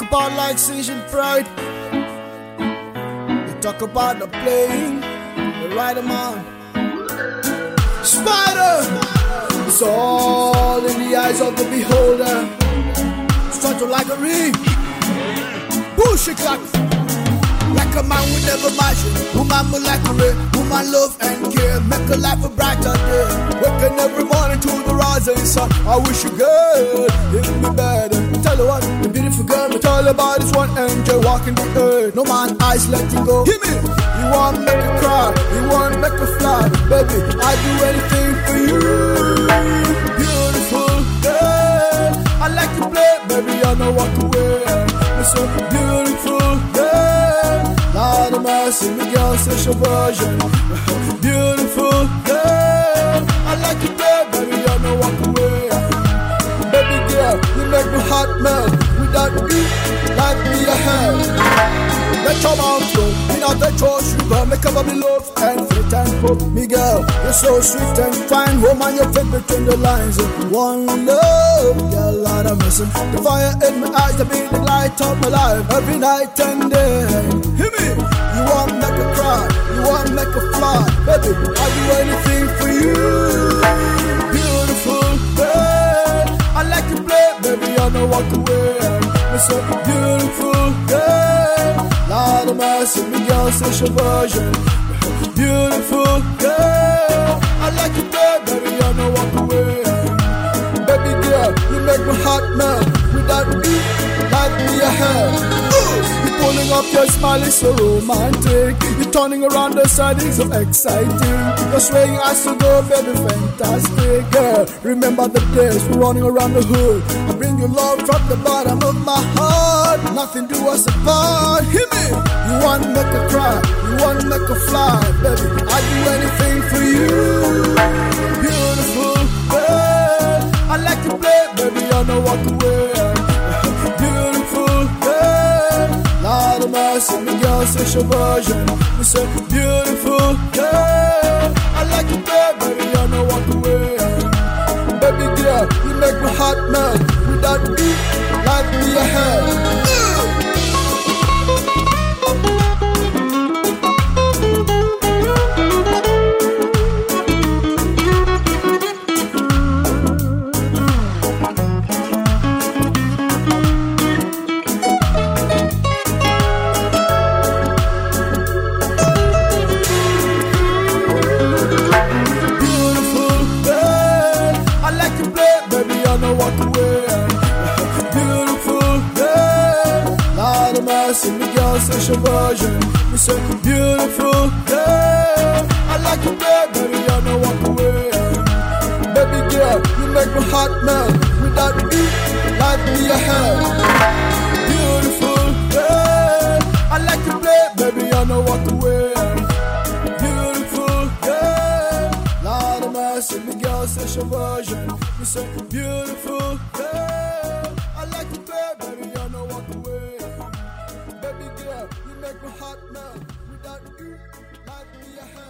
talk about like Asian pride. They talk about the plane, they ride them on. Spider, it's all in the eyes of the beholder. Strut like a ring, bullshit like. Like a man would never imagine. Woman would like a ray. Woman love and care. Make a life a brighter day. Waking every morning to the rising sun. I wish you good. It me better. The beautiful girl. Me tell about this one angel walking the earth. No man eyes letting go. Give me. You want make her cry. You want make her fly. Baby, I do anything for you. Beautiful girl. I like to play. Baby, I know walk away. You're so beautiful girl. Lord of mercy, me girl, such a version. Beautiful girl. I like you, girl, baby, I know walk away. Baby girl, you make me hot melt. Like me a hell. Let your mouth flow, in a petrol sugar, make up me love and fit and pop. Me girl, you're so sweet and fine, woman, you fit between the lines. One love, girl, Lord of mercy. The fire in my eyes, the beat the light of my life, every night and day. Hear me? You want make a cry, you want make a fly, baby. I'll do anything for you. Beautiful girl, I like to play, baby. I know walk away. So beautiful girl. Lord of mercy, me girl, such a version. Beautiful girl, I like to play, baby. I know walk away. Baby girl, you make my heart melt. Without you, like me a hell. You pulling up your smile is so romantic. You're turning around the side is so exciting. You're swaying as you go, baby, fantastic. Girl, remember the days we're running around the hood. I bring you love from the bottom of my heart. Nothing do us apart. Hear me? You want to make a cry, you want to make a fly, baby. I'd do anything for you. Beautiful Lord of mercy, me girl, such a. Me say, beautiful girl, I like to Lord of mercy, me girl, such a version. Me say, beautiful girl, I like to play, baby. I know walk away. Baby girl, you make my heart melt. Without you, like me a hell. Beautiful girl, I like to play, baby. I know walk away. Beautiful girl, Lord of mercy, me girl, such a version. Me say, beautiful. the house.